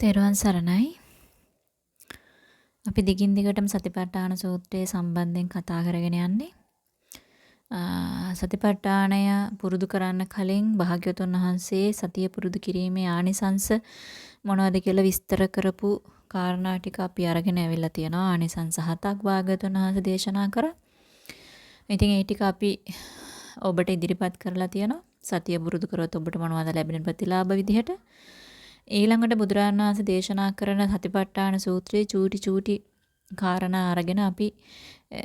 තෙරුවන් සරණයි. අපි දිගින් දිගටම සතිපට්ඨාන සූත්‍රයේ සම්බන්ධයෙන් කතා කරගෙන යන්නේ. සතිපට්ඨානය පුරුදු කරන්න කලින් භාග්‍යවතුන් වහන්සේ සතිය පුරුදු කිරීමේ ආනිසංස මොනවද කියලා විස්තර කරපු කාරණා ටික අපි අරගෙන ඇවිල්ලා තියෙනවා. ආනිසංස හතක් භාග්‍යවතුන් වහන්සේ දේශනා කරා. ඉතින් ඒ ටික අපි ඔබට ඉදිරිපත් කරලා තියෙනවා. සතිය පුරුදු කරොත් ඔබට මොනවද ලැබෙන ප්‍රතිලාභ විදිහට ඊළඟට බුදුරජාණන් වහන්සේ දේශනා කරන සතිපට්ඨාන සූත්‍රයේ චූටි චූටි කාරණා අරගෙන අපි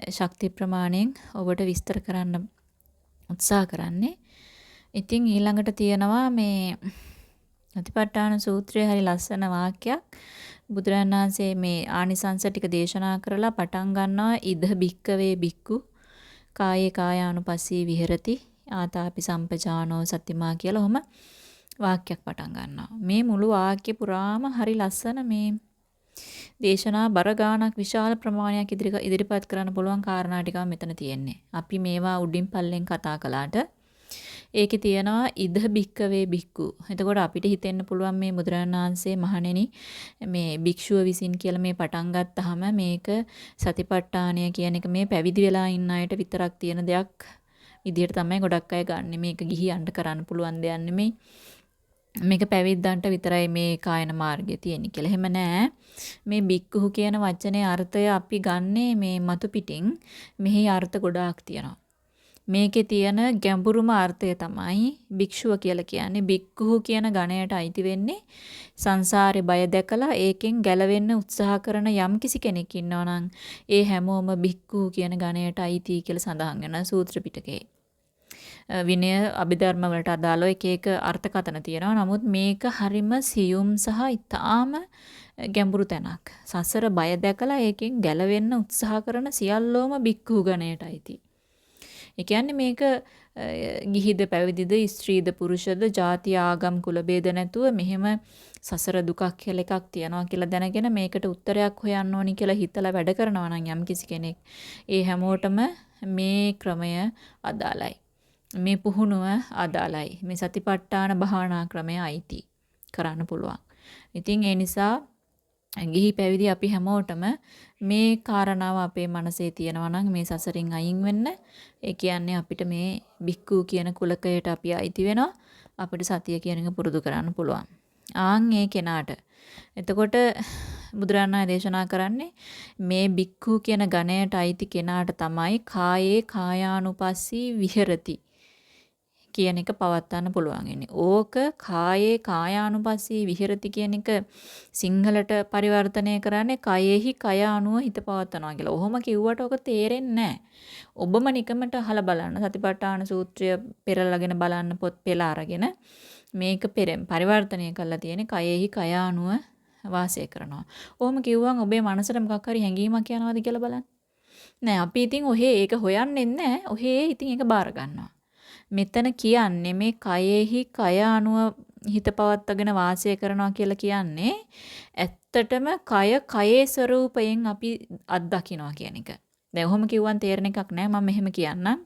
ශක්ති ප්‍රමාණයෙන් ඔබට විස්තර කරන්න උත්සාහ කරන්නේ. ඉතින් ඊළඟට තියෙනවා මේ සතිපට්ඨාන සූත්‍රයේ හරි ලස්සන වාක්‍යයක්. බුදුරජාණන් වහන්සේ මේ ආනිසංස ටික දේශනා කරලා පටන් ගන්නවා ඉද බික්කවේ බික්කු කායේ කායානුපස්සී විහෙරති ආතාපි සම්පජානෝ සතිමා කියලා ඔහම වාක්‍යයක් පටන් ගන්නවා. මේ මුළු වාක්‍ය පුරාම හරි ලස්සන මේ දේශනා බර ගානක් විශාල ප්‍රමාණයක් ඉදිරිපත් කරන්න පුළුවන් කාරණා ටිකක් මෙතන තියෙන්නේ. අපි මේවා උඩින් පල්ලෙන් කතා කළාට ඒකේ තියනවා ඉද බික්කවේ බික්කු. එතකොට අපිට හිතෙන්න පුළුවන් මේ බුදුරජාණන් වහන්සේ මහණෙනි මේ භික්ෂුව විසින් කියලා මේ පටන් ගත්තාම මේක සතිපට්ඨානය කියන එක මේ පැවිදි වෙලා ඉන්න අයට විතරක් තියෙන දෙයක් විදිහට තමයි ගොඩක් අය ගන්නෙ. මේක ගිහියන්ට කරන්න පුළුවන් දෙයක් නෙමෙයි. මේක පැවිද්දන්ට විතරයි මේ කායන මාර්ගය තියෙන්නේ කියලා. එහෙම නෑ. මේ බික්කුහු කියන වචනේ අර්ථය අපි ගන්නේ මේ මතු පිටින්. මෙහි අර්ථ ගොඩාක් තියෙනවා. මේකේ තියෙන ගැඹුරුම අර්ථය තමයි භික්ෂුව කියලා කියන්නේ බික්කුහු කියන ගණයට අයිති වෙන්නේ සංසාරේ බය දැකලා ඒකෙන් ගැලවෙන්න උත්සාහ කරන යම්කිසි කෙනෙක් ඉන්නවා නම් ඒ හැමෝම බික්කුහු කියන ගණයට අයිති කියලා සඳහන් වෙනවා සූත්‍ර පිටකේ. විනය අභිධර්ම වලට අදාළව එක එක අර්ථකථන තියෙනවා. නමුත් මේක හරිම සියුම් සහ ඊටාම ගැඹුරු තැනක්. සසර බය දැකලා ඒකෙන් ගැලවෙන්න උත්සාහ කරන සියල්ලෝම බික්ඛු ගණයටයි ඒ කියන්නේ මේක ගිහිද පැවිදිද ස්ත්‍රීද පුරුෂද ಜಾති ආගම් කුල ભેද නැතුව මෙහෙම සසර දුකක් කියලා එකක් තියනවා කියලා දැනගෙන මේකට උත්තරයක් හොයන්න ඕනි කියලා හිතලා වැඩ කරනවා නම් යම් කිසි කෙනෙක් ඒ හැමෝටම මේ ක්‍රමය අදාළයි. මේ පුහුණුව අදාළයි. මේ සතිපට්ඨාන භාවනා ක්‍රමය අයිති කරන්න පුළුවන්. ඉතින් ඒ නිසා ගිහි පැවිදි අපි හැමෝටම මේ කාරණාව අපේ මනසේ තියෙනවා නම් මේ සසරින් අයින් වෙන්න ඒ කියන්නේ අපිට මේ බික්කු කියන කුලකයට අපි අයිති වෙනවා අපිට සතිය කියන එක පුරුදු කරන්න පුළුවන්. ආන් ඒ කෙනාට. එතකොට බුදුරණාහි දේශනා කරන්නේ මේ බික්කු කියන ගණයට අයිති කෙනාට තමයි කායේ කායානුපස්සී විහෙරති කියන එක පවත්වන්න පුළුවන් ඉන්නේ. ඕක කායේ කායානුපස්සී විහෙරති කියන එක සිංහලට පරිවර්තනය කරන්නේ කයෙහි කය අනුව හිත පවත්වනවා කියලා. ඔහොම කිව්වට ඔක තේරෙන්නේ නැහැ. ඔබම නිකමට අහලා බලන්න සතිපට්ඨාන සූත්‍රය පෙරලාගෙන බලන්න පොත් පෙළ අරගෙන මේක පෙරෙන් පරිවර්තනය කරලා තියෙන්නේ කයෙහි කය අනුව වාසය කරනවා. ඔහොම කිව්වම ඔබේ මනසට මොකක් හරි හැඟීමක් යනවාද කියලා බලන්න. නෑ අපි ඉතින් ඔහේ ඒක හොයන්නේ නැහැ. ඔහේ ඉතින් ඒක බාර ගන්නවා. මෙතන කියන්නේ මේ කයෙහි කය අනුව හිත පවත්වාගෙන වාසය කරනවා කියලා කියන්නේ ඇත්තටම කය කයේ ස්වરૂපයෙන් අපි අත්දකින්නවා කියන එක. දැන් ඔහොම කිව්වන් තේරෙන එකක් නෑ මම මෙහෙම කියන්නම්.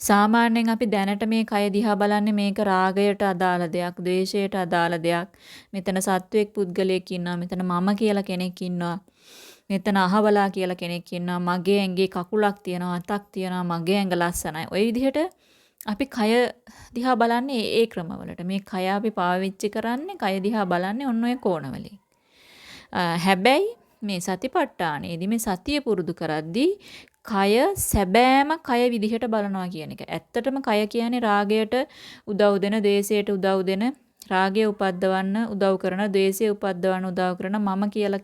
සාමාන්‍යයෙන් අපි දැනට මේ කය දිහා බලන්නේ මේක රාගයට අදාළ දෙයක්, ද්වේෂයට අදාළ දෙයක්. මෙතන සත්වෙක් පුද්ගලයෙක් ඉන්නවා, මෙතන මම කියලා කෙනෙක් ඉන්නවා. මෙතන අහවලා කියලා කෙනෙක් ඉන්නවා. මගේ ඇඟේ කකුලක් තියෙනවා, අතක් තියෙනවා, මගේ ඇඟ ලස්සනයි. ওই විදිහට අපි කය දිහා බලන්නේ ඒ ක්‍රමවලට. මේ කය අපි පාවිච්චි කරන්නේ කය දිහා බලන්නේ ඔන්න ඔය කෝණවලින්. හැබැයි මේ සතිපට්ඨානයේදී මේ සතිය පුරුදු කරද්දී කය සැබෑම කය විදිහට බලනවා කියන එක. ඇත්තටම කය කියන්නේ රාගයට උදව් දෙන, දේශයට උදව් දෙන, රාගය උපද්දවන්න උදව් කරන, ද්වේෂය උපද්දවන්න උදව් කරන මම කියලා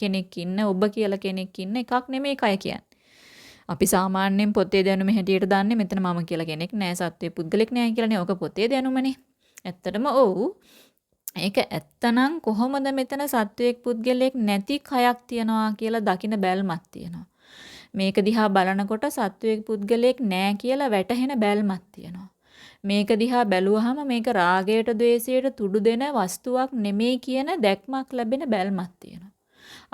කෙනෙක් ඉන්න, ඔබ කියලා කෙනෙක් ඉන්න එකක් නෙමෙයි කය කියන්නේ. අපි සාමාන්‍යයෙන් පොතේ දැනුම හැටියට දන්නේ මෙතන මම කියලා කෙනෙක් නෑ, සත්වයේ පුද්ගලෙක් නෑ කියලානේ. ඔක පොතේ දැනුමනේ. ඇත්තටම ඔව්. ඒක ඇත්තනම් කොහොමද මෙතන සත්වයක් පුද්ගලයෙක් නැති කයක් තියනවා කියලා දකින බැල්මක් තියෙනවා. මේක දිහා බලනකොට සත්වයක් පුද්ගලයෙක් නෑ කියලා වැටහෙන බැල්මක් තියෙනවා. මේක දිහා බැලුවහම මේක රාගයට ද්වේෂයට තුඩු දෙන වස්තුවක් නෙමෙයි කියන දැක්මක් ලැබෙන බැල්මක් තියෙනවා.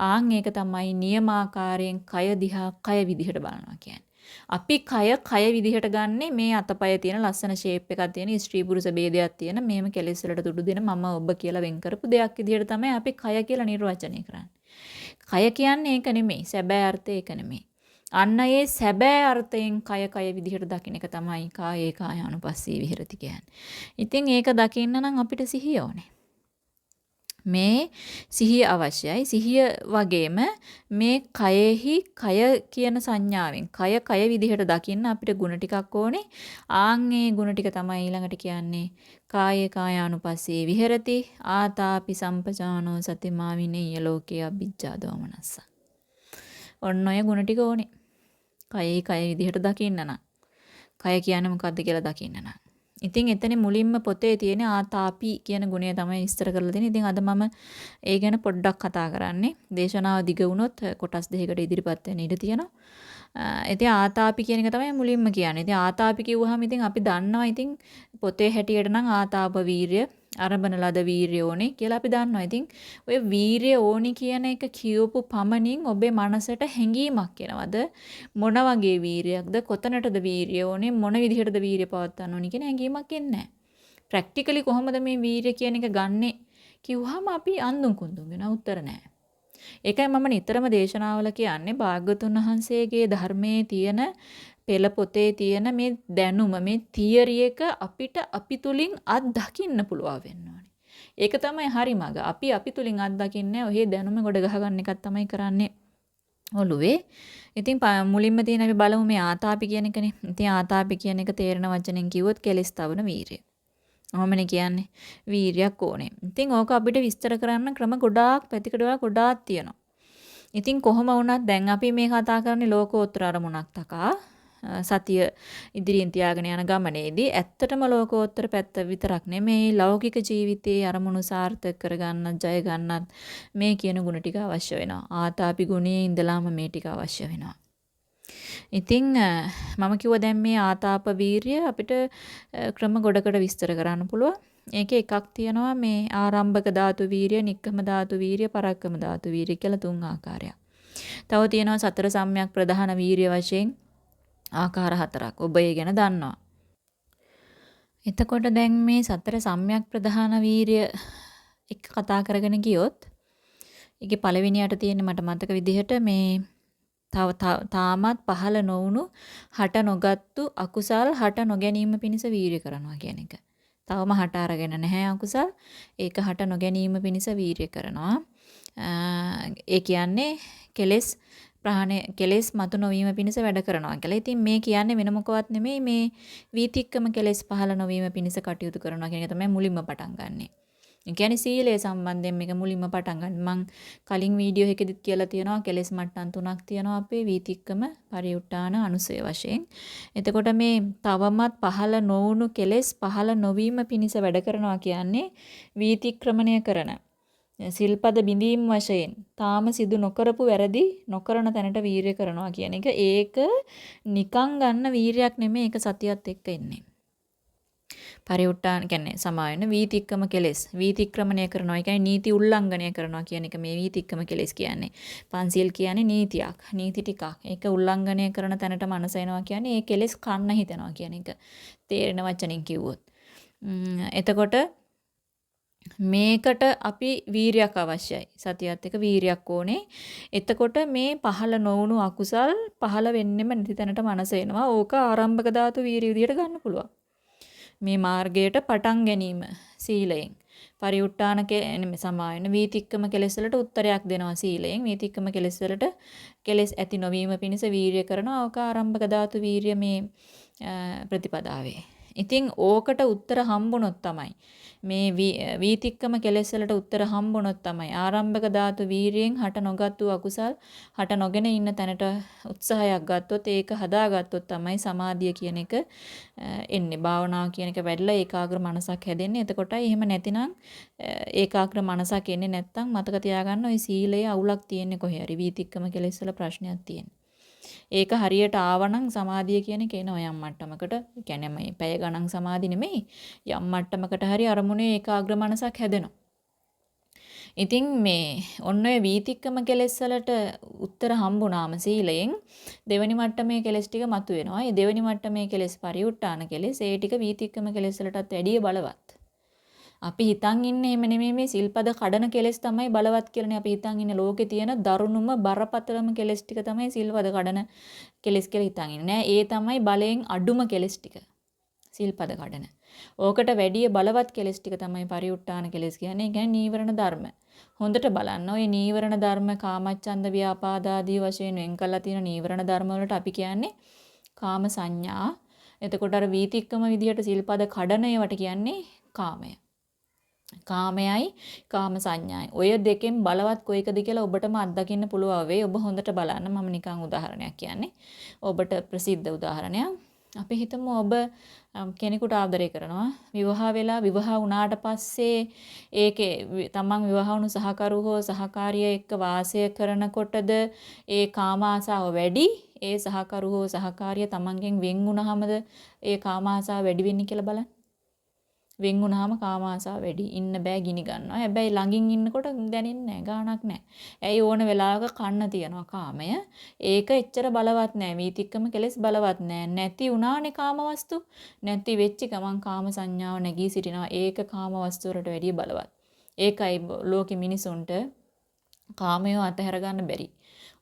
ආන් ඒක තමයි නියමාකාරයෙන් කය දිහා කය විදිහට බලනවා කියන්නේ. අපි කය කය විදිහට ගන්නෙ මේ අතපය තියෙන ලස්සන ෂේප් එකක් තියෙන ස්ත්‍රී පුරුෂ ભેදයක් තියෙන මේම කෙලෙස් වලට තුඩු දෙන මම ඔබ කියලා වෙන් කරපු දෙයක් විදිහට තමයි අපි කය කියලා නිර්වචනය කරන්නේ. කය කියන්නේ ඒක නෙමෙයි. සැබෑ අර්ථය ඒක නෙමෙයි. අන්න ඒ සැබෑ අර්ථයෙන් කය කය විදිහට දකින්න එක තමයි කායේ කායානුපස්සී විහෙරති කියන්නේ. ඉතින් ඒක දකින්න නම් අපිට සිහිය ඕනේ. මේ සිහිය අවශ්‍යයි. සිහිය වගේම මේ කයෙහි කය කියන සංඥාවෙන් කය කය විදිහට දකින්න අපිට ಗುಣ ටිකක් ඕනේ. ආන් ඒ ಗುಣ ටික තමයි ඊළඟට කියන්නේ කායේ කායානුපස්සේ විහෙරති ආතාපි සම්පජානෝ සතිමා විනේය ලෝකේ අභිජ්ජා දෝමනස්ස. ඔන්න ඔය ಗುಣ ටික ඕනේ. කයෙහි කය විදිහට දකින්න නම්. කය කියන්නේ මොකද්ද කියලා දකින්න නම්. ඉතින් එතන මුලින්ම පොතේ තියෙන ආතාපි කියන ගුණය තමයි විස්තර කරලා තියෙන්නේ. ඉතින් අද මම ඒ ගැන පොඩ්ඩක් කතා කරන්නේ. දේශනාව දිග වුණොත් කොටස් දෙකකට ඉදිරිපත් වෙන්න ඉඩ තියෙනවා. ඉතින් ආතාපි කියන එක තමයි මුලින්ම කියන්නේ. ඉතින් ආතාපි කිව්වහම ඉතින් අපි දන්නවා ඉතින් පොතේ හැටියට නම් ආතාප වීරිය අරබන ලද වීරිය ඕනේ කියලා අපි දන්නවා. ඉතින් ඔය වීරිය ඕනි කියන එක කියවපු පමණින් ඔබේ මනසට හැඟීමක් එනවද? මොන වගේ වීරියක්ද? කොතනටද වීරිය ඕනේ? මොන විදිහටද වීරිය පවත්වන්න ඕනි කියන හැඟීමක් එන්නේ නැහැ. ප්‍රැක්ටිකලි කොහොමද මේ වීරිය කියන එක ගන්නෙ කිව්වහම අපි අඳුන් කුඳුන් වෙන උත්තර නැහැ. ඒකයි මම නිතරම දේශනාවල කියන්නේ භාග්‍යතුන් වහන්සේගේ ධර්මයේ තියෙන පෙළ පොතේ තියෙන මේ දැනුම මේ තියරි එක අපිට අපි තුලින් අත්දකින්න පුළුවන් වෙන්න ඕනේ. ඒක තමයි හරි මඟ. අපි අපි තුලින් අත්දකින්නේ ඔහේ දැනුම ගොඩ ගහගන්න එකක් තමයි කරන්නේ. ඔළුවේ. ඉතින් මුලින්ම තියෙන අපි බලමු මේ ආතාපි කියන එකනේ. ඉතින් ආතාපි කියන එක තේරෙන වචනෙන් කිව්වොත් කෙලස් තවන වීරිය. ඔහොමනේ කියන්නේ. වීරියක් ඕනේ. ඉතින් ඕක අපිට විස්තර කරන්න ක්‍රම ගොඩාක් පැතිකඩවල ගොඩාක් තියෙනවා. ඉතින් කොහොම වුණත් දැන් අපි මේ කතා කරන්නේ ලෝකෝත්තර අරමුණක් තකා සතිය ඉදිරියෙන් තියාගෙන යන ගමනේදී ඇත්තටම ලෝකෝත්තර පැත්ත විතරක් නෙමෙයි ලෞකික ජීවිතයේ අරමුණු සාර්ථක කරගන්නත් ජය ගන්නත් මේ කියන ಗುಣ ටික අවශ්‍ය වෙනවා. ආතාපි ගුණයේ ඉඳලාම මේ ටික අවශ්‍ය වෙනවා. ඉතින් මම කිව්වා දැන් මේ ආතාප වීරිය අපිට ක්‍රම ගොඩකට විස්තර කරන්න පුළුවන්. ඒකේ එකක් තියෙනවා මේ ආරම්භක ධාතු වීරිය, නික්කම ධාතු වීරිය, පරක්කම ධාතු වීරිය කියලා තුන් ආකාරයක්. තව තියෙනවා සතර සම්‍යක් ප්‍රධාන වීරිය වශයෙන් ආකාර හතරක්. ඔබ ඒ ගැන දන්නවා. එතකොට දැන් මේ සතර සම්‍යක් ප්‍රධාන වීරිය එක කතා කරගෙන ගියොත් ඒකේ පළවෙනියට තියෙන මට මතක විදිහට මේ තව තාමත් පහළ නොවුණු හට නොගත්තු අකුසල් හට නොගැනීම පිණිස වීරිය කරනවා කියන එක. තවම හට අරගෙන නැහැ අකුසල්. ඒක හට නොගැනීම පිණිස වීරිය කරනවා. ඒ කියන්නේ කෙලෙස් ප්‍රහාණය කෙලෙස් මතු නොවීම පිණිස වැඩ කරනවා කියලා. ඉතින් මේ කියන්නේ වෙන මොකවත් නෙමෙයි මේ වීතික්කම කෙලෙස් පහළ නොවීම පිණිස කටයුතු කරනවා කියන එක තමයි මුලින්ම පටන් ගන්නෙ. ඒ කියන්නේ සීලය සම්බන්ධයෙන් මේක මුලින්ම පටන් ගන්න. මම කලින් වීඩියෝ එකෙදිත් කියලා තියෙනවා කෙලෙස් මට්ටම් තුනක් තියෙනවා අපේ වීතික්කම පරිඋට්ටාන අනුසය වශයෙන්. එතකොට මේ තවමත් පහළ නොවුණු කෙලෙස් පහළ නොවීම පිණිස වැඩ කරනවා කියන්නේ වීතික්‍රමණය කරන සිල්පද බිඳීම් වශයෙන් තාම සිදු නොකරපු වැරදි නොකරන තැනට වීරය කරනවා කියන එක ඒක නිකන් ගන්න වීරයක් නෙමෙයි ඒක සතියත් එක්ක එන්නේ. පරිඋට්ටාන කියන්නේ සමායන වීතික්කම කෙලෙස් වීතික්‍රමණය කරනවා. ඒ කියන්නේ නීති උල්ලංඝනය කරනවා කියන එක මේ වීතික්කම කෙලෙස් කියන්නේ. පන්සිල් කියන්නේ නීතියක්, නීති ටිකක්. ඒක උල්ලංඝනය කරන තැනට මනස එනවා කියන්නේ ඒ කෙලෙස් කන්න හිතනවා කියන එක. තේරෙන වචනෙන් කිව්වොත්. එතකොට මේකට අපි වීරයක් අවශ්‍යයි. සතියත් එක වීරයක් ඕනේ. එතකොට මේ පහළ නොවුණු අකුසල් පහළ වෙන්නෙම නැති තැනට මනස එනවා. ඕක ආරම්භක ධාතු වීරිය විදියට ගන්න පුළුවන්. මේ මාර්ගයට පටන් ගැනීම සීලයෙන්. පරිඋට්ටාන නෙමෙයි සමායන වීතික්කම කෙලෙස් වලට උත්තරයක් දෙනවා සීලයෙන්. වීතික්කම කෙලෙස් වලට කෙලෙස් ඇති නොවීම පිණිස වීරිය කරනවා. ඕක ආරම්භක ධාතු වීරිය මේ ප්‍රතිපදාවේ. ඉතින් ඕකට උත්තර හම්බුනොත් තමයි. මේ වීතික්කම කෙලෙස් වලට උත්තර හම්බුනොත් තමයි. ආරම්භක ධාතු වීරියෙන් හට නොගත්තු අකුසල් හට නොගෙන ඉන්න තැනට උත්සාහයක් ගත්තොත් ඒක හදාගත්තොත් තමයි සමාධිය කියන එක එන්නේ. භාවනාව කියන එක වැඩිලා ඒකාග්‍ර මනසක් හැදෙන්නේ. එතකොටයි එහෙම නැතිනම් ඒකාග්‍ර මනසක් එන්නේ නැත්නම් මතක තියාගන්න ওই සීලයේ අවුලක් තියෙන්නේ කොහේ හරි. වීතික්කම කෙලෙස් වල ප්‍රශ්නයක් තියෙන්නේ. ඒක හරියට ආවනම් සමාධිය කියන එක එනවා යම් මට්ටමකට. ඒ කියන්නේ මේ පැය ගණන් සමාධි නෙමෙයි. යම් මට්ටමකට හරි අරමුණේ ඒකාග්‍ර මනසක් හැදෙනවා. ඉතින් මේ ඔන්න ඔය වීතික්කම කෙලෙස් වලට උත්තර හම්බුනාම සීලයෙන් දෙවෙනි මට්ටමේ කෙලෙස් ටික මතුවෙනවා. ඒ දෙවෙනි මට්ටමේ කෙලෙස් පරිඋට්ටාන කෙලෙස් ඒ ටික වීතික්කම කෙලෙස් වලටත් වැඩිය බලවත්. අපි හිතන් ඉන්නේ එහෙම නෙමෙයි මේ සිල්පද කඩන කෙලෙස් තමයි බලවත් කියලානේ අපි හිතන් ඉන්නේ ලෝකේ තියෙන දරුණුම බරපතලම කෙලෙස් ටික තමයි සිල්පද කඩන කෙලෙස් කියලා හිතන් ඉන්නේ නෑ ඒ තමයි බලයෙන් අඩුම කෙලෙස් ටික සිල්පද කඩන ඕකට වැඩිය බලවත් කෙලෙස් ටික තමයි පරිඋට්ටාන කෙලෙස් කියන්නේ. කියන්නේ නීවරණ ධර්ම. හොඳට බලන්න ඔය නීවරණ ධර්ම කාමච්ඡන්ද ව්‍යාපාදාදී වශයෙන් වෙන් කරලා තියෙන නීවරණ ධර්ම වලට අපි කියන්නේ කාම සංඥා. එතකොට අර වීතික්කම විදියට සිල්පද කඩන ඒවට කියන්නේ කාමය. කාමයයි කාම සංඥායි. ඔය දෙකෙන් බලවත් කොයිකද කියලා ඔබටම අත්දකින්න පුළුවන් වෙයි. ඔබ හොඳට බලන්න මම නිකන් උදාහරණයක් කියන්නේ. ඔබට ප්‍රසිද්ධ උදාහරණයක්. අපි හිතමු ඔබ කෙනෙකුට ආදරය කරනවා විවාහ වෙලා විවාහ වුණාට පස්සේ ඒකේ තමන් විවාහ වුණු සහකරු හෝ සහකාරිය එක්ක වාසය කරනකොටද ඒ කාම ආසාව වැඩි ඒ සහකරු හෝ සහකාරිය තමන්ගෙන් වෙන් වුණාමද ඒ කාම ආසාව වැඩි වෙන්නේ කියලා බලන්න වෙන් වුණාම කාම ආසාව වැඩි. ඉන්න බෑ ගිනි ගන්නවා. හැබැයි ළඟින් ඉන්නකොට දැනෙන්නේ නැහැ. ගාණක් නැහැ. ඇයි ඕන වෙලාවක කන්න තියනවා කාමය. ඒක එච්චර බලවත් නැහැ. වීතික්කම කෙලස් බලවත් නැහැ. නැති වුණානේ කාමවස්තු. නැති වෙච්ච ගමන් කාම සංඥාව නැගී සිටිනවා. ඒක කාමවස්තු වලට වැඩිය බලවත්. ඒකයි ලෝකෙ මිනිසුන්ට කාමය අතහැර ගන්න බැරි.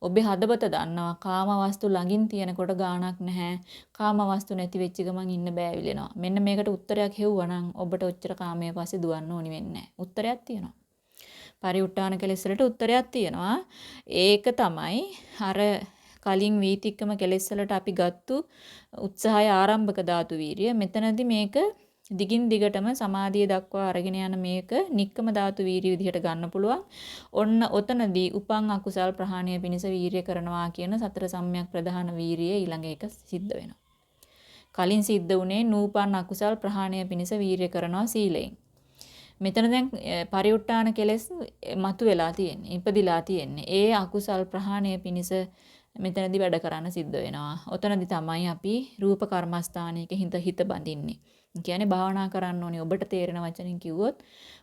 ඔබේ හදවත දන්නවා කාම වස්තු ළඟින් තියෙනකොට ගාණක් නැහැ. කාම වස්තු නැති වෙච්ච ගමන් ඉන්න බෑවිලෙනවා. මෙන්න මේකට උත්තරයක් හෙව්වනම් ඔබට ඔච්චර කාමයේ පස්සේ දුවන්න ඕනි වෙන්නේ උත්තරයක් තියෙනවා. පරිඋට්ටාන කෙලෙස් වලට උත්තරයක් තියෙනවා. ඒක තමයි අර කලින් වීතික්කම කෙලෙස් වලට අපි ගත්තු උත්සාහය ආරම්භක ධාතු වීරිය. මෙතනදී මේක දිගින් දිගටම සමාධිය දක්වා අරගෙන යන මේක නික්කම ධාතු වීරිය විදිහට ගන්න පුළුවන්. ඔන්න ඔතනදී උපං අකුසල් ප්‍රහාණය පිණිස වීරිය කරනවා කියන සතර සම්‍යක් ප්‍රධාන වීරිය ඊළඟ එක සිද්ධ වෙනවා. කලින් සිද්ධ වුණේ නූපන් අකුසල් ප්‍රහාණය පිණිස වීරිය කරනවා සීලයෙන්. මෙතන දැන් පරිඋට්ටාන කෙලෙස් මතුවලා තියෙන්නේ. ඉපදිලා තියෙන්නේ. ඒ අකුසල් ප්‍රහාණය පිණිස මෙතනදී වැඩ කරන්න සිද්ධ වෙනවා. ඔතනදී තමයි අපි රූප කර්මස්ථානයක හිත හිත බඳින්නේ. කියන්නේ භාවනා කරන්න ඕනේ. ඔබට තේරෙන වචනෙන් කිව්වොත්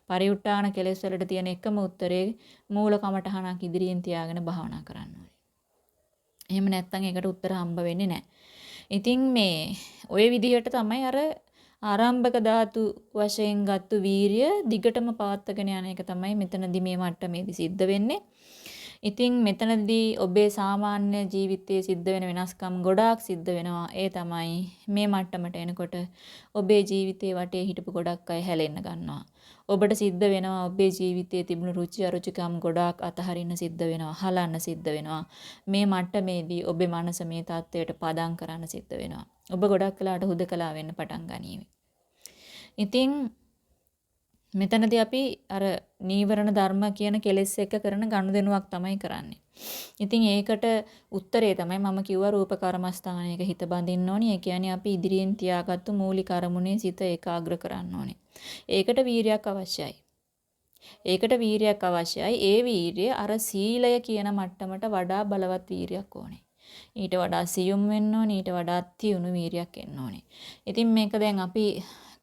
පරිඋට්ටාන කෙලෙස් වලට තියෙන එකම උත්තරේ මූල කමඨහනක් ඉදිරියෙන් තියාගෙන භාවනා කරන්න ඕනේ. එහෙම නැත්නම් ඒකට උත්තර හම්බ වෙන්නේ නැහැ. ඉතින් මේ ওই විදිහට තමයි අර ආරම්භක ධාතු වශයෙන් ගත්තු වීරිය දිගටම පවත්වාගෙන යන එක තමයි මෙතනදී මේ මට්ටමේදී සිද්ධ වෙන්නේ. ඉතින් මෙතනදී ඔබේ සාමාන්‍ය ජීවිතයේ සිද්ධ වෙන වෙනස්කම් ගොඩාක් සිද්ධ වෙනවා. ඒ තමයි මේ මට්ටමට එනකොට ඔබේ ජීවිතේ වටේ හිටපු ගොඩක් අය හැලෙන්න ගන්නවා. ඔබට සිද්ධ වෙනවා ඔබේ ජීවිතයේ තිබුණු රුචි අරුචිකම් ගොඩාක් අතහරින්න සිද්ධ වෙනවා. හලන්න සිද්ධ වෙනවා. මේ මට්ටමේදී ඔබේ මනස මේ தත්වයට පදම් කරන්න සිද්ධ වෙනවා. ඔබ ගොඩක් වෙලාට හුදකලා වෙන්න පටන් ගනීවි. ඉතින් මෙතනදී අපි අර නීවරණ ධර්ම කියන කෙලෙස් එක කරන ගනුදෙනුවක් තමයි කරන්නේ. ඉතින් ඒකට උත්තරේ තමයි මම කිව්වා රූප කර්මස්ථානයක හිත බඳින්න ඕනි. ඒ කියන්නේ අපි ඉදිරියෙන් තියාගත්තු මූලික අරමුණේ සිත ඒකාග්‍ර කරන්න ඕනේ. ඒකට වීරයක් අවශ්‍යයි. ඒකට වීරයක් අවශ්‍යයි. ඒ වීරිය අර සීලය කියන මට්ටමට වඩා බලවත් වීරයක් ඕනේ. ඊට වඩා සියුම් වෙන්න ඕනේ. ඊට වඩා තියුණු වීරයක් එන්න ඕනේ. ඉතින් මේක දැන් අපි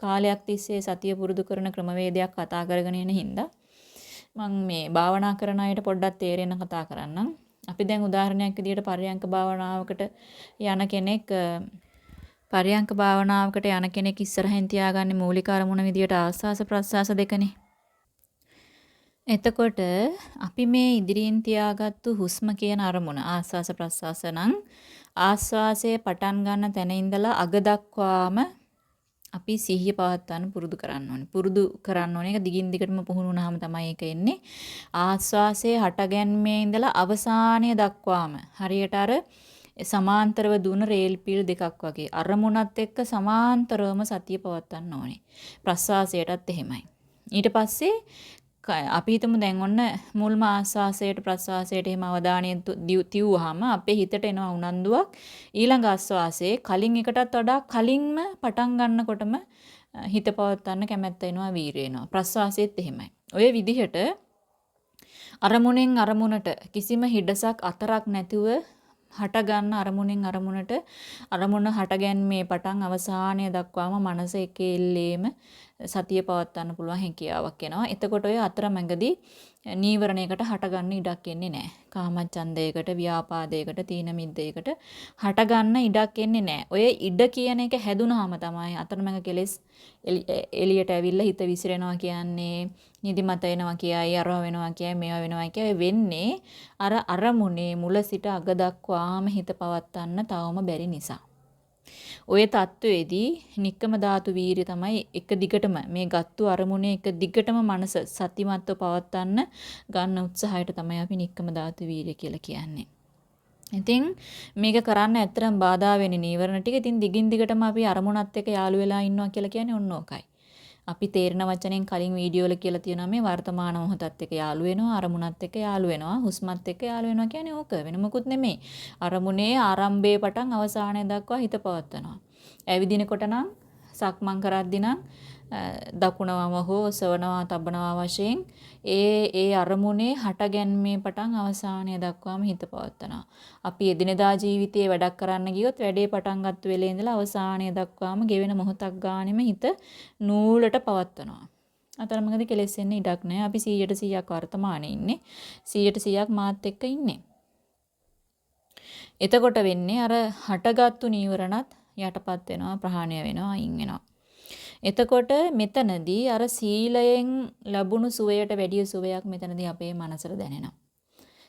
කාලයක් තිස්සේ සතිය පුරුදු කරන ක්‍රමවේදයක් කතා කරගෙන යන හින්දා මම මේ භාවනා කරන අයට පොඩ්ඩක් තේරෙන්න කතා කරන්නම්. අපි දැන් උදාහරණයක් විදිහට පරයන්ක භාවනාවකට යන කෙනෙක් පරයන්ක භාවනාවකට යන කෙනෙක් ඉස්සරහින් තියාගන්නේ මූලික අරමුණ විදිහට ආස්වාස ප්‍රස්වාස දෙකනේ. එතකොට අපි මේ ඉදිරියෙන් තියාගත්තු හුස්ම කියන අරමුණ ආස්වාස ප්‍රස්වාස නම් ආස්වාසය පටන් ගන්න තැන ඉඳලා අග දක්වාම අපි සිහිය පවත්වන්න පුරුදු කරන්න ඕනේ. පුරුදු කරන්න ඕනේ. ඒක දිගින් දිගටම පුහුණු වුණාම තමයි ඒක එන්නේ. ආස්වාසයේ හටගැන්මේ ඉඳලා අවසානය දක්වාම හරියට අර සමාන්තරව දුවන රේල් පීල් දෙකක් වගේ අරමුණත් එක්ක සමාන්තරවම සතිය පවත්වන්න ඕනේ. ප්‍රස්වාසයටත් එහෙමයි. ඊට පස්සේ අපි හිතමු දැන් ඔන්න මුල්ම ආස්වාසයට ප්‍රස්වාසයට එහෙම අවධානය තියුවාම අපේ හිතට එනවා උනන්දුවක්. ඊළඟ ආස්වාසයේ කලින් එකටත් වඩා කලින්ම පටන් ගන්නකොටම හිත පවත්වන්න කැමැත්ත එනවා වීරිය එනවා. ප්‍රස්වාසයේත් එහෙමයි. ඔය විදිහට අරමුණෙන් අරමුණට කිසිම හිඩසක් අතරක් නැතුව හට ගන්න අරමුණෙන් අරමුණට අරමුණ හටගැන්මේ පටන් අවසානය දක්වාම මනස එකෙල්ලේම සතිය පවත්වන්න පුළුවන් හැකියාවක් එනවා. එතකොට ඔය අතරමැඟදී නීවරණයකට හටගන්න ඉඩක් එන්නේ නැහැ. කාමච්ඡන්දයකට, ව්‍යාපාදයකට, තීන මිද්දයකට හටගන්න ඉඩක් එන්නේ නැහැ. ඔය ඉඩ කියන එක හැදුනහම තමයි අතරමැඟ කෙලෙස් එළියට ඇවිල්ලා හිත විසිරෙනවා කියන්නේ, නිදිමත එනවා කියයි, අරව වෙනවා කියයි, මේවා වෙනවා කියයි වෙන්නේ අර අරමුණේ මුල සිට අග දක්වාම හිත පවත්වන්න තවම බැරි නිසා. ওය தത്വෙදී নিක්කම ධාතු වීරිය තමයි එක දිගටම මේ ගත්තු අරමුණේ එක දිගටම මනස සතිමත්ව පවත්වන්න ගන්න උත්සාහයට තමයි අපි නික්කම ධාතු වීරිය කියලා කියන්නේ. ඉතින් මේක කරන්න ඇත්තටම බාධා වෙන්නේ නීවරණ ටික. ඉතින් දිගින් දිගටම අපි අරමුණත් එක්ක යාළු වෙලා ඉන්නවා කියලා කියන්නේ ඔන්න ඕකයි. අපි තේරෙන වචනෙන් කලින් වීඩියෝ වල කියලා තියෙනවා මේ වර්තමාන මොහොතත් එක්ක යාළු වෙනවා අරමුණත් එක්ක යාළු වෙනවා හුස්මත් එක්ක යාළු වෙනවා කියන්නේ ඕක වෙන මොකුත් නෙමෙයි. අරමුණේ ආරම්භයේ පටන් අවසානය දක්වා හිත පවත්වනවා. ඇවිදිනකොට නම් සක්මන් කරද්දී නම් දකුණවම හෝ ඔසවනවා තබනවා වශයෙන් ඒ ඒ අරමුණේ හටගැන්මේ පටන් අවසානය දක්වාම හිත පවත්නවා. අපි එදිනෙදා ජීවිතයේ වැඩක් කරන්න ගියොත් වැඩේ පටන් ගත්ත වෙලේ ඉඳලා අවසානය දක්වාම ගෙවෙන මොහොතක් ගානෙම හිත නූලට පවත්වනවා. අතරමඟදී කෙලෙස් එන්න ඉඩක් නැහැ. අපි 100ට 100ක් වර්තමානයේ ඉන්නේ. 100ට 100ක් මාත් එක්ක ඉන්නේ. එතකොට වෙන්නේ අර හටගත්තු නීවරණත් යටපත් වෙනවා ප්‍රහාණය වෙනවා අයින් වෙනවා. එතකොට මෙතනදී අර සීලයෙන් ලැබුණු සුවයට වැඩිය සුවයක් මෙතනදී අපේ මනසට දැනෙනවා.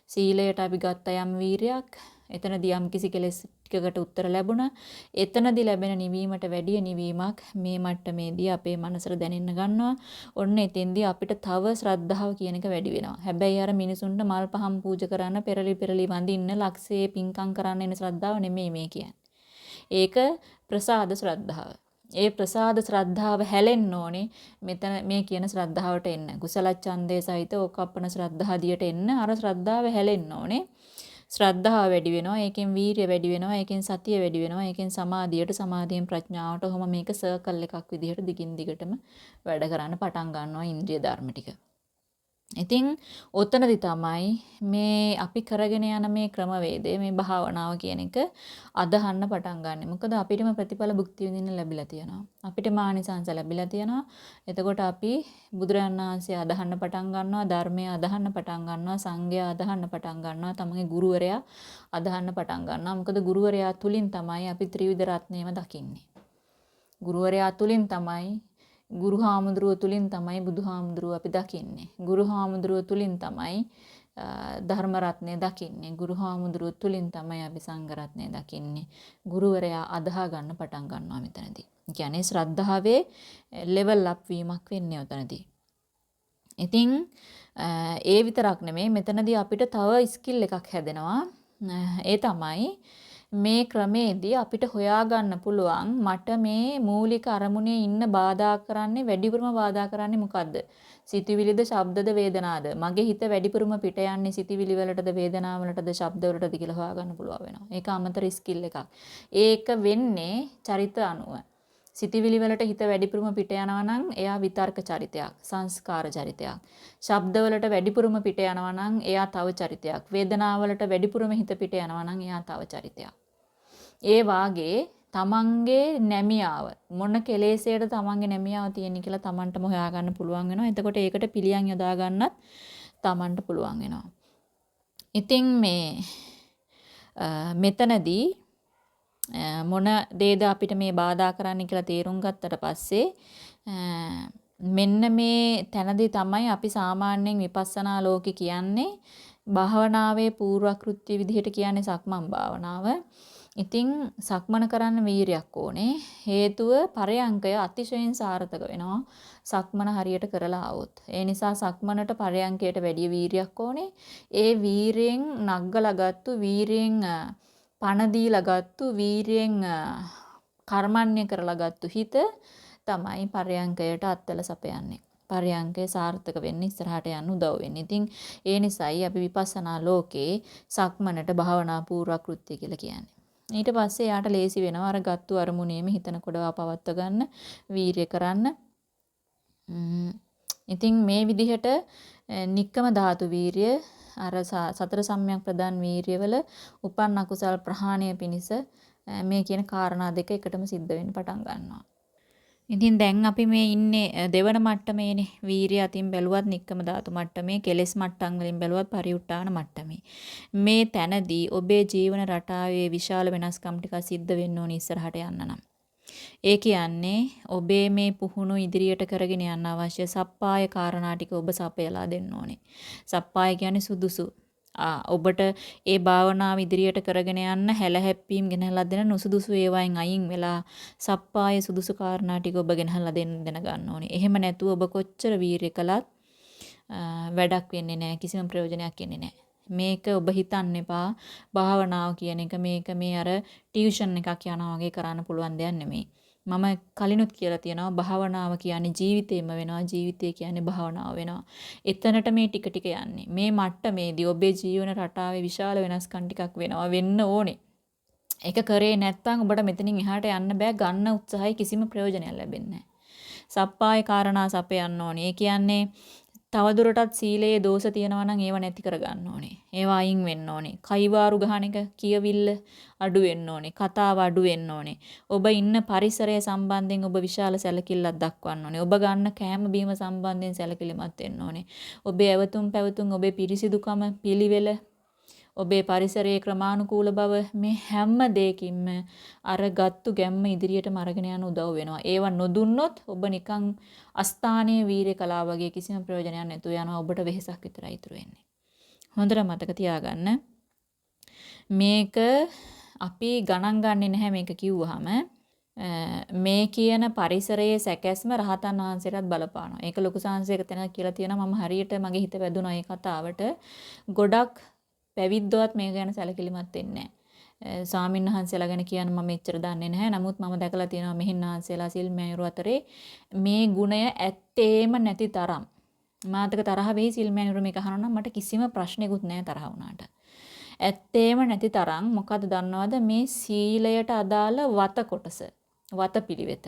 සීලයට අපි ගත්ත යම් වීරයක් එතනදී යම් කිසි කෙලෙස් ටිකකට උත්තර ලැබුණා. එතනදී ලැබෙන නිවීමට වැඩිය නිවීමක් මේ මට්ටමේදී අපේ මනසට දැනෙන්න ගන්නවා. ඔන්න එතෙන්දී අපිට තව ශ්‍රද්ධාව කියන එක වැඩි වෙනවා. හැබැයි අර මිනිසුන්ට මල් පහම් පූජා කරන්න පෙරලි පෙරලි වඳින්න ලක්ෂයේ පින්කම් කරන්න එන ශ්‍රද්ධාව නෙමෙයි මේ කියන්නේ. ඒක ප්‍රසාද ශ්‍රද්ධාව. ඒ ප්‍රසාද ශ්‍රද්ධාව හැලෙන්න ඕනේ මෙතන මේ කියන ශ්‍රද්ධාවට එන්න. කුසල ඡන්දේ සහිත ඕකප්පන ශ්‍රද්ධාදියට එන්න අර ශ්‍රද්ධාව හැලෙන්න ඕනේ. ශ්‍රද්ධාව වැඩි වෙනවා. ඒකෙන් වීරිය වැඩි වෙනවා. ඒකෙන් සතිය වැඩි වෙනවා. ඒකෙන් සමාධියට සමාධියෙන් ප්‍රඥාවට ඔහොම මේක සර්කල් එකක් විදිහට දිගින් දිගටම වැඩ කරන්න පටන් ගන්නවා ඉන්ද්‍රිය ධර්ම ටික. ඉතින් ඔතනදි තමයි මේ අපි කරගෙන යන මේ ක්‍රමවේදය මේ භාවනාව කියන එක අදහන්න පටන් ගන්න. මොකද අපිටම ප්‍රතිඵල භුක්ති විඳින්න ලැබිලා තියෙනවා. අපිට මානිසංස ලැබිලා තියෙනවා. එතකොට අපි බුදුරජාණන් වහන්සේ අදහන්න පටන් ගන්නවා, ධර්මය අදහන්න පටන් ගන්නවා, සංඝයා අදහන්න පටන් ගන්නවා, තමගේ ගුරුවරයා අදහන්න පටන් ගන්නවා. මොකද ගුරුවරයා තුලින් තමයි අපි ත්‍රිවිධ රත්නයම දකින්නේ. ගුරුවරයා තුලින් තමයි ගුරු හාමුදුරුව තුලින් තමයි බුදු හාමුදුරුව අපි දකින්නේ. ගුරු හාමුදුරුව තුලින් තමයි ධර්ම රත්නය දකින්නේ. ගුරු හාමුදුරුව තුලින් තමයි අපි සංඝ රත්නය දකින්නේ. ගුරුවරයා අදහා ගන්න පටන් ගන්නවා මෙතනදී. කියන්නේ ශ්‍රද්ධාවේ ලෙවල් අප් වීමක් වෙන්නේ උතනදී. ඉතින් ඒ විතරක් නෙමෙයි මෙතනදී අපිට තව ස්කිල් එකක් හැදෙනවා. ඒ තමයි මේ ක්‍රමේදී අපිට හොයාගන්න පුළුවන් මට මේ මූලික අරමුණේ ඉන්න බාධා කරන්නේ වැඩිපුරම බාධා කරන්නේ මොකද්ද? සිතවිලිද, ශබ්දද, වේදනාද? මගේ හිත වැඩිපුරම පිට යන්නේ සිතවිලි වලටද, වේදනා වලටද, ශබ්ද වලටද කියලා හොයාගන්න පුළුවන් වෙනවා. ඒක අමතර ස්කිල් එකක්. ඒක වෙන්නේ චරිත අනුව. සිතවිලි වලට හිත වැඩිපුරම පිට යනවා නම් එයා විතර්ක චරිතයක්, සංස්කාර චරිතයක්. ශබ්ද වලට වැඩිපුරම පිට යනවා නම් එයා තව චරිතයක්. වේදනා වලට වැඩිපුරම හිත පිට යනවා නම් එයා තව චරිතයක්. ඒ වාගේ තමන්ගේ නැමියාව මොන කෙලෙසයකට තමන්ගේ නැමියාව තියෙන කියලා තමන්ටම හොයාගන්න පුළුවන් වෙනවා. එතකොට ඒකට පිළියම් යොදා ගන්නත් තමන්ට පුළුවන් වෙනවා. ඉතින් මේ මෙතනදී මොන දේද අපිට මේ බාධා කරන්න කියලා තේරුම් ගත්තට පස්සේ මෙන්න මේ තැනදී තමයි අපි සාමාන්‍යයෙන් විපස්සනා ලෝකේ කියන්නේ භාවනාවේ පූර්වක්‍ෘත්‍ය විදිහට කියන්නේ සක්මන් භාවනාව. ඉතින් සක්මන කරන්න වීරයක් ඕනේ. හේතුව පරයන්කය අතිශයින් සාර්ථක වෙනවා. සක්මන හරියට කරලා આવොත්. ඒ නිසා සක්මනට පරයන්කයට වැඩි වීරයක් ඕනේ. ඒ වීරයෙන් නග්ගලා ගත්තු වීරයෙන් පණ දීලා ගත්තු වීරයෙන් කර්මන්නේ කරලා ගත්තු හිත තමයි පරයන්කයට අත්වල සපයන්නේ. පරයන්කේ සාර්ථක වෙන්න ඉස්සරහට යන්න උදව් වෙන්නේ. ඉතින් ඒ නිසායි අපි විපස්සනා ලෝකේ සක්මනට භාවනා පූර්වකෘත්‍ය කියලා කියන්නේ. ඊට පස්සේ යාට ලේසි වෙනවා අර ගත්තු අරමුණේම හිතන කොටවා පවත්ව ගන්න වීරිය කරන්න. ඉතින් මේ විදිහට නික්කම ධාතු වීරිය අර සතර සම්‍යක් ප්‍රදාන් වීරියවල උපන් අකුසල් ප්‍රහාණය පිණිස මේ කියන කාරණා දෙක එකටම සිද්ධ වෙන්න පටන් ගන්නවා. ඉතින් දැන් අපි මේ ඉන්නේ දෙවන මට්ටමේනේ. වීරිය අතින් බැලුවත් නික්කම ධාතු මට්ටමේ, කෙලෙස් මට්ටම් වලින් බැලුවත් පරිඋට්ටාන මට්ටමේ. මේ තැනදී ඔබේ ජීවන රටාවේ විශාල වෙනස්කම් ටිකක් සිද්ධ වෙන්න ඕනි ඉස්සරහට යන්න නම්. ඒ කියන්නේ ඔබේ මේ පුහුණු ඉදිරියට කරගෙන යන්න අවශ්‍ය සප්පාය කාරණා ටික ඔබ සපයලා දෙන්න ඕනේ. සප්පාය කියන්නේ සුදුසු ඔබට ඒ භාවනාව ඉදිරියට කරගෙන යන්න හැලහැප්පීම් ගෙනහලා දෙන නුසුදුසු ඒවායින් අයින් වෙලා සප්පාය සුදුසු කාරණා ටික ඔබ ගෙනහලා දෙන්න දෙන ගන්න ඕනේ. එහෙම නැතුව ඔබ කොච්චර වීරිය කළත් වැඩක් වෙන්නේ නැහැ. කිසිම ප්‍රයෝජනයක් එන්නේ නැහැ. මේක ඔබ හිතන්න එපා භාවනාව කියන එක මේක මේ අර ටියුෂන් එකක් යනවා වගේ කරන්න පුළුවන් දෙයක් නෙමෙයි. මම කලිනුත් කියලා තියෙනවා භාවනාව කියන්නේ ජීවිතේම වෙනවා ජීවිතය කියන්නේ භාවනාව වෙනවා. එතනට මේ ටික ටික යන්නේ. මේ මට්ටමේදී ඔබේ ජීවන රටාවේ විශාල වෙනස්කම් ටිකක් වෙනවා වෙන්න ඕනේ. ඒක කරේ නැත්නම් ඔබට මෙතනින් එහාට යන්න බෑ ගන්න උත්සාහය කිසිම ප්‍රයෝජනයක් ලැබෙන්නේ නැහැ. සප්පාය කාරණා සපයන්න ඕනේ. ඒ කියන්නේ තවදුරටත් සීලයේ දෝෂ තියෙනවා නම් ඒව නැති කරගන්න ඕනේ. ඒවා අයින් වෙන්න ඕනේ. කයිවාරු ගහන එක කියවිල්ල අඩු වෙන්න ඕනේ. කතාව අඩු වෙන්න ඕනේ. ඔබ ඉන්න පරිසරය සම්බන්ධයෙන් ඔබ විශාල සැලකිල්ලක් දක්වන්න ඕනේ. ඔබ ගන්න කෑම බීම සම්බන්ධයෙන් සැලකිලිමත් වෙන්න ඕනේ. ඔබේ ඇවතුම් පැවතුම් ඔබේ පිරිසිදුකම පිළිවෙල ඔබේ පරිසරයේ ක්‍රමානුකූල බව මේ හැම දෙයකින්ම අර ගත්තු ගැම්ම ඉදිරියටම අරගෙන යන උදව් වෙනවා. ඒව නොදුන්නොත් ඔබ නිකන් අස්ථානීය වීරය කලා වගේ කිසිම ප්‍රයෝජනයක් නැතුව යනවා. ඔබට වෙහෙසක් විතරයි ඉතුරු වෙන්නේ. හොඳට මතක තියාගන්න. මේක අපි ගණන් ගන්නේ නැහැ මේක කිව්වහම මේ කියන පරිසරයේ සැකැස්ම රහතන් වහන්සේටත් බලපානවා. ඒක ලොකු සංසයක තැනක් කියලා තියෙනවා. මම හරියට මගේ හිත වැදුනා ඒ කතාවට. ගොඩක් පැවිද්දවත් මේක ගැන සැලකිලිමත් වෙන්නේ නැහැ. ස්වාමීන් වහන්සේලා ගැන කියන්න මම එච්චර දන්නේ නැහැ. නමුත් මම දැකලා තියෙනවා මෙහින් වහන්සේලා සිල් මෑයුරු අතරේ මේ ගුණය ඇත්තේම නැති තරම්. මාතක තරහ වෙයි සිල් මෑයුරු මේක අහනවා නම් මට කිසිම ප්‍රශ්නෙකුත් නැහැ තරහ වුණාට. ඇත්තේම නැති තරම් මොකද දන්නවද මේ සීලයට අදාළ වත කොටස. වත පිළිවෙත.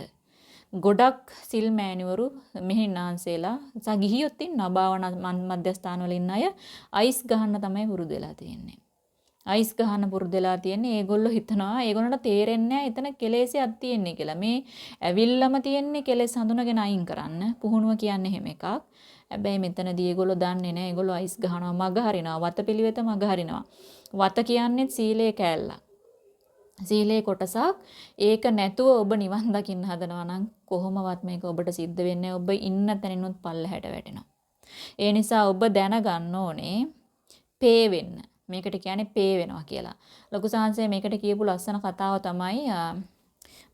ගොඩක් සිල් මෑණිවරු මෙහිණාන්සේලා සහ ගිහියොත් ඉන්නවා භාවනා මධ්‍යස්ථාන වල ඉන්න අය අයිස් ගහන්න තමයි පුරුදු වෙලා තියෙන්නේ. අයිස් ගහන්න පුරුදු වෙලා තියෙන්නේ ඒගොල්ලෝ හිතනවා ඒගොල්ලන්ට තේරෙන්නේ එතන කෙලෙසයක් තියෙන්නේ කියලා. මේ ඇවිල්ලාම තියෙන්නේ කෙලෙස් හඳුනගෙන අයින් කරන්න. පුහුණුව කියන්නේ හැම එකක්. හැබැයි මෙතනදී ඒගොල්ලෝ දන්නේ නැහැ. ඒගොල්ලෝ අයිස් ගහනවා, මග හරිනවා, වතපිලිවෙත මග හරිනවා. වත කියන්නේ සීලේ කෑල්ලක්. සීලේ කොටසක් ඒක නැතුව ඔබ නිවන් දකින්න හදනවා නම් කොහොමවත් මේක ඔබට සිද්ධ වෙන්නේ ඔබ ඉන්න තැනිනුත් පල්ලහැට වැටෙනවා. ඒ නිසා ඔබ දැනගන්න ඕනේ පේ වෙන්න. මේකට කියන්නේ පේ වෙනවා කියලා. ලොකු සාංශය මේකට කියපු ලස්සන කතාව තමයි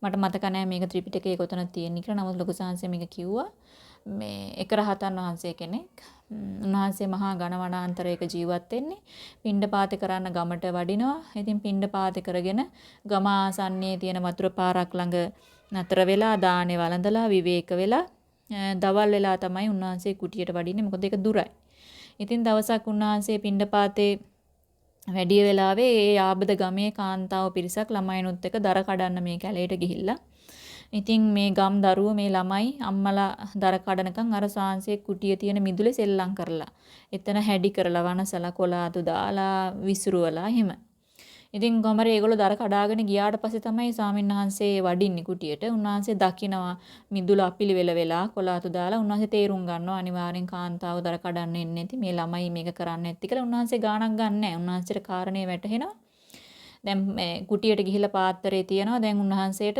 මට මතක නැහැ මේක ත්‍රිපිටකයේ කොතන තියෙන්නේ කියලා. නමුත් ලොකු සාංශය මේක කිව්වා. මේ එක රහතන් වහන්සේ කෙනෙක් උන්වහන්සේ මහා ඝන වනාන්තරයක ජීවත් වෙන්නේ පිණ්ඩපාත කරන්න ගමට වඩිනවා. ඉතින් පිණ්ඩපාත කරගෙන ගම ආසන්නයේ තියෙන වතුර පාරක් ළඟ නතර වෙලා දානේ වළඳලා විවේක වෙලා දවල් වෙලා තමයි උන්වහන්සේ කුටියට වඩින්නේ. මොකද ඒක දුරයි. ඉතින් දවසක් උන්වහන්සේ පිණ්ඩපාතේ වැඩි වෙලාවේ ඒ ආබද ගමේ කාන්තාව පිරිසක් ළමයිනුත් එක්ක දර කඩන්න මේ කැලේට ගිහිල්ලා ඉතින් මේ ගම් දරුවෝ මේ ළමයි අම්මලා දර කඩනකම් අර සාංශයේ කුටිය තියෙන මිදුලේ සෙල්ලම් කරලා. එතන හැඩි කරලා වනසලා කොලාතු දාලා විසිරුවලා එහෙම. ඉතින් කොමරේ ඒගොල්ලෝ දර කඩාගෙන ගියාට පස්සේ තමයි ස්වාමින්වහන්සේ වඩින්නේ කුටියට. උන්වහන්සේ දකිනවා මිදුල අපිලිවෙල වෙලා කොලාතු දාලා උන්වහන්සේ තේරුම් ගන්නවා අනිවාර්යෙන් කාන්තාව දර කඩන්න එන්නේ නැති මේ ළමයි මේක කරන්න නැති කියලා උන්වහන්සේ ගාණක් ගන්න නැහැ. උන්වහන්සේට කාරණේ වැටහෙනවා. දැන් මේ කුටියට ගිහිල්ලා පාත්‍රය තියනවා. දැන් උන්වහන්සේට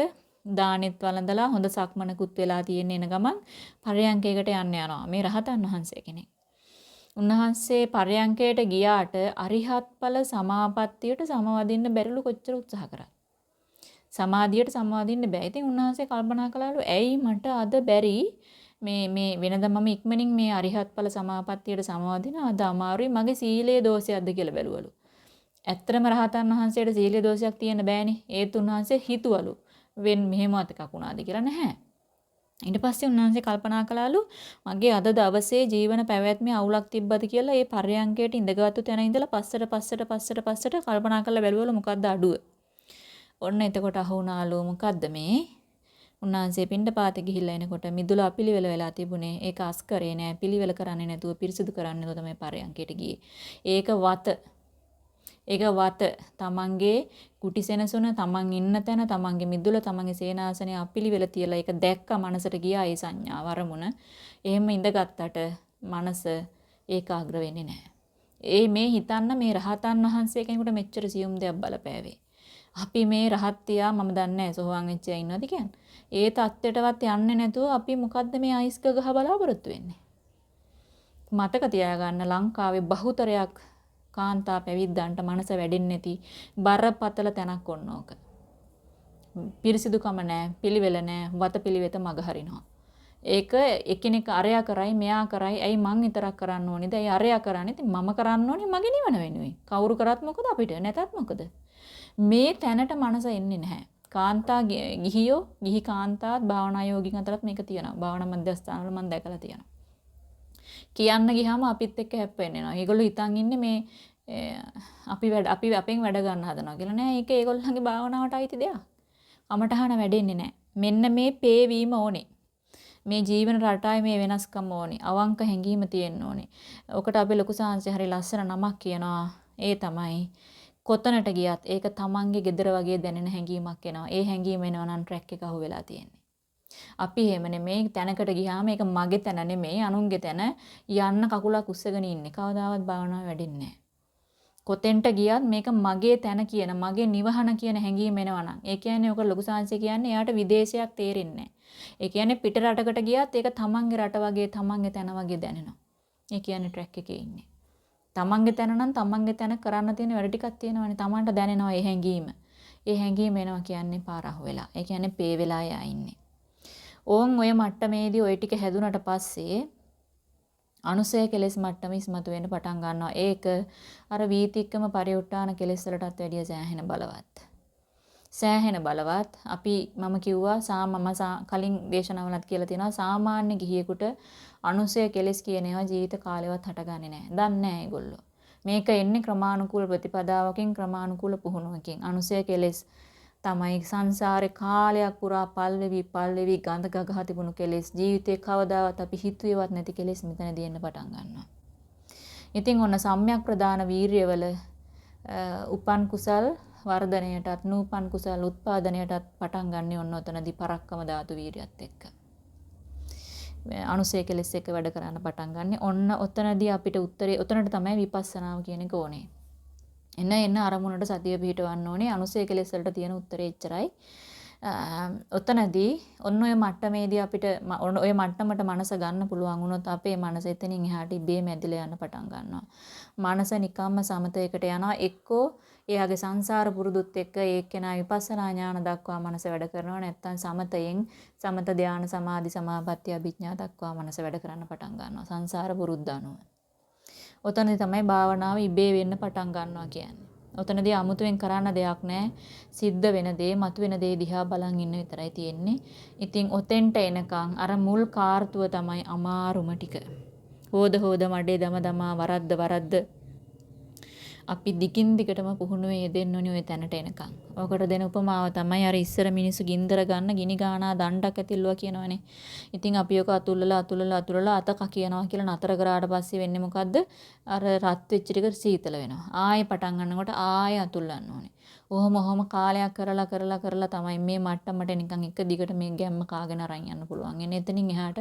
දානෙත් වළඳලා හොඳ සක්මනකුත් වෙලා තියෙන එන ගමන් පරයන්කයකට යන්න යනවා. මේ රහතන් වහන්සේ කෙනෙක්. උන්වහන්සේ පරයන්කයට ගියාට අරිහත් ඵල සමාපත්තියට සමවදින්න බැරිලු කොච්චර උත්සාහ කරත්. සමාධියට සමවදින්න බෑ. ඉතින් උන්වහන්සේ කල්පනා කළාලු ඇයි මට අද බැරි මේ මේ වෙනද මම ඉක්මනින් මේ අරිහත් ඵල සමාපත්තියට සමවදින අද අමාරුයි මගේ සීලයේ දෝෂයක්ද කියලා බැලුවලු. ඇත්තම රහතන් වහන්සේට සීලයේ දෝෂයක් තියෙන්න බෑනේ. ඒත් උන්වහන්සේ හිතුවලු. වෙන් මෙහෙමවත් එකක් වුණාද කියලා නැහැ. ඊට පස්සේ උන්වහන්සේ කල්පනා කළාලු මගේ අද දවසේ ජීවන පැවැත්මේ අවුලක් තිබ්බද කියලා ඒ පර්යංකයට ඉඳගත්තු තැන ඉඳලා පස්සට පස්සට පස්සට පස්සට කල්පනා කරලා බැලුවලු මොකද්ද අඩුව. ඔන්න එතකොට අහු වුණාලු මොකද්ද මේ? උන්වහන්සේ පින්ඩපාතේ ගිහිල්ලා එනකොට මිදුල අපිලිවෙල වෙලා තිබුණේ. ඒක අස් කරේ නෑ. පිළිවෙල කරන්නේ නැතුව පිරිසිදු කරන්නේ නැතුව තමයි පර්යංකයට ගියේ. ඒක වත ඒක වත තමන්ගේ කුටි සෙනසුන තමන් ඉන්න තැන තමන්ගේ මිදුල තමන්ගේ සේනාසනය අපිලිවෙල තියලා ඒක දැක්ක මනසට ගියා ඒ සංඥාව අරමුණ. එහෙම ඉඳගත්තට මනස ඒකාග්‍ර වෙන්නේ නැහැ. ඒ මේ හිතන්න මේ රහතන් වහන්සේ කෙනෙකුට මෙච්චර සියුම් දෙයක් බලපෑවේ. අපි මේ රහත් තියා මම දන්නේ නැහැ සෝවාන් වෙච්ච අය ඉන්නවද කියන්නේ. ඒ தත්ත්වයටවත් යන්නේ නැතුව අපි මොකද්ද මේ අයිස්ක ගහ බලාපොරොත්තු වෙන්නේ? මතක තියාගන්න ලංකාවේ බහුතරයක් කාන්තා පැවිද්දන්ට මනස වැඩෙන්නේ නැති බරපතල තැනක් ඔන්න ඕක. පිරිසිදුකම නැහැ, පිළිවෙල නැහැ, වත පිළිවෙත මග හරිනවා. ඒක එකිනෙක අරයා කරයි මෙයා කරයි. ඇයි මං විතරක් කරන්න ඕනේද? ඇයි අරයා කරන්නේ ඉතින් මම කරන්න ඕනේ මගේ නිවන වෙනුවෙන්. කවුරු කරත් මොකද අපිට? නැතත් මොකද? මේ තැනට මනස එන්නේ නැහැ. කාන්තා ගිහියෝ ගිහි කාන්තාත් භාවනා යෝගින් අතරත් මේක තියෙනවා. භාවනා මධ්‍යස්ථානවල මම දැකලා තියෙනවා. කියන්න ගියාම අපිත් එක්ක හැප්පෙන්න එනවා ඒගොල්ලෝ හිතන් ඉන්නේ මේ අපි වැඩ අපි අපෙන් වැඩ ගන්න හදනවා කියලා නෑ ඒක ඒගොල්ලන්ගේ භාවනාවට අයිති දෙයක් කමටහන වැඩෙන්නේ නෑ මෙන්න මේ පේවීම ඕනේ මේ ජීවන රටාවේ මේ වෙනස්කම් ඕනේ. අවංක හැඟීම තියෙන්න ඕනේ. ඔකට අපි ලොකු සාංශය හරි ලස්සන නමක් කියනවා. ඒ තමයි කොතනට ගියත් ඒක තමන්ගේ gedara වගේ දැනෙන හැඟීමක් එනවා. ඒ හැඟීම එනවා නම් ට්‍රැක් එක අහු වෙලා තියෙන්නේ. අපි එහෙම නෙමේ තැනකට ගියාම ඒක මගේ තැන නෙමේ අනුන්ගේ තැන යන්න කකුලක් උස්සගෙන ඉන්නේ. කවදාවත් භාවනාව වැඩින්නේ නැහැ. කොතෙන්ට ගියත් මේක මගේ තැන කියන මගේ නිවහන කියන හැඟීම එනවා නම් ඒ කියන්නේ ඔක ලොකු සාංශය කියන්නේ එයාට විදේශයක් තේරෙන්නේ ඒ කියන්නේ පිට රටකට ගියත් ඒක තමන්ගේ රට වගේ තමන්ගේ තැන වගේ දැනෙනවා. ඒ කියන්නේ ට්‍රැක් එකේ ඉන්නේ. තමන්ගේ තැන නම් තමන්ගේ තැන කරන්න තියෙන වැඩ ටිකක් තියෙනවානේ. තමන්ට දැනෙනවා ඒ හැඟීම. ඒ හැඟීම එනවා කියන්නේ පාරහ වෙලා. ඒ කියන්නේ පේ වෙලා යා ඉන්නේ. ඕන් ඔය මට්ටමේදී ওই ටික හැදුනට පස්සේ අනුසය කෙලෙස් මට්ටම ඉස්මතු වෙන්න පටන් ගන්නවා. ඒක අර වීතික්කම පරිඋට්ටාන කෙලෙස් වලටත් වැඩිය සෑහෙන බලවත්. සෑහෙන බලවත්. අපි මම කිව්වා සා මම කලින් දේශනාවලත් කියලා තියෙනවා සාමාන්‍ය ගිහියෙකුට අනුසය කෙලෙස් කියන ඒවා ජීවිත කාලෙවත් හටගන්නේ නැහැ. දන්නේ නැහැ ඒගොල්ලෝ. මේක එන්නේ ක්‍රමානුකූල ප්‍රතිපදාවකින් ක්‍රමානුකූල පුහුණුවකින්. අනුසය කෙලෙස් තමයි සංසාරේ කාලයක් පුරා පල්වෙවි පල්වෙවි ගඳ ගගහ තිබුණු කෙලෙස් ජීවිතේ කවදාවත් අපි හිතුවේවත් නැති කෙලෙස් මෙතනදී එන්න පටන් ගන්නවා. ඉතින් ඔන්න සම්‍යක් ප්‍රදාන වීරියවල උපන් කුසල් වර්ධනයටත් නූපන් කුසල් උත්පාදනයටත් පටන් ගන්න ඔන්න ඔතනදී පරක්කම ධාතු වීරියත් එක්ක. අනුසය කෙලෙස් එක වැඩ කරන්න පටන් ගන්න. ඔන්න ඔතනදී අපිට උත්තරේ ඔතනට තමයි විපස්සනාව කියන එක ඕනේ. එන්න එන්න අරමුණට සතිය පිහිටවන්න ඕනේ. අනුසය කෙලෙස් වලට තියෙන උත්තරේ එච්චරයි. ඔතනදී ඔන්න ඔය මට්ටමේදී අපිට ඔය මට්ටමට මනස ගන්න පුළුවන් වුණොත් අපේ මනස එතනින් එහාට ඉබේ මැදිලා යන්න පටන් ගන්නවා. මනස නිකම්ම සමතයකට යනවා. එක්කෝ එයාගේ සංසාර පුරුදුත් එක්ක ඒකේනා විපස්සනා ඥාන දක්වා මනස වැඩ කරනවා. නැත්තම් සමතයෙන් සමත ධාන සමාධි සමාපatti අභිඥා දක්වා මනස වැඩ කරන්න පටන් ගන්නවා. සංසාර පුරුද්ද අනුව. ඔතනදී තමයි භාවනාව ඉබේ වෙන්න පටන් ගන්නවා කියන්නේ. ඔතනදී අමුතුවෙන් කරන්න දෙයක් නැහැ. සිද්ධ වෙන දේ, මතුවෙන දේ දිහා බලන් ඉන්න විතරයි තියෙන්නේ. ඉතින් ඔතෙන්ට එනකන් අර මුල් කාර්තුව තමයි අමාරුම ටික. හොද හොද මඩේ දම දමා වරද්ද වරද්ද අපි දිගින් දිගටම පුහුණුවේ යෙදෙන්න ඕනි ওই තැනට එනකන්. ඔකට දෙන උපමාව තමයි අර ඉස්සර මිනිස්සු ගින්දර ගන්න ගිනි ගානා දණ්ඩක් ඇතිල්ලුවා කියනවනේ. ඉතින් අපි ඔක අතුල්ලලා අතුල්ලලා අතුල්ලලා අත කහ කියනවා කියලා නතර කරාට පස්සේ වෙන්නේ මොකද්ද? අර රත් වෙච්ච ටික සීතල වෙනවා. ආයෙ පටන් ගන්නකොට ආයෙ අතුල්ලන්න ඕනේ. ඔහොම ඔහොම කාලයක් කරලා කරලා කරලා තමයි මේ මට්ටමට නිකන් එක දිගට මේ ගැම්ම කාගෙන අරන් යන්න පුළුවන්. එන්නේ එතනින් එහාට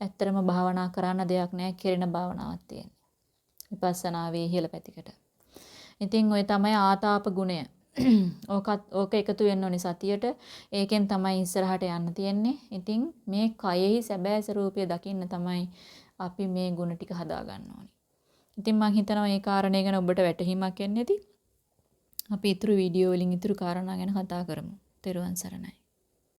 ඇත්තරම භාවනා කරන්න දෙයක් නැහැ. කෙරෙන භාවනාවක් තියෙන්නේ. විපස්සනාවේ ඉහළ පැතිකට. ඉතින් ওই තමයි ආතාප ගුණය. ඕකත් ඕක එකතු වෙන්න ඕනේ සතියට. ඒකෙන් තමයි ඉස්සරහට යන්න තියෙන්නේ. ඉතින් මේ කයෙහි සැබෑ ස්වરૂපය දකින්න තමයි අපි මේ ගුණ ටික හදාගන්න ඕනේ. ඉතින් මම හිතනවා මේ කාරණේ ගැන ඔබට වැටහීමක් එන්නේ නැති. අපි ඊතුරු වීඩියෝ වලින් ඊතුරු කාරණා ගැන කතා කරමු. තෙරුවන් සරණයි.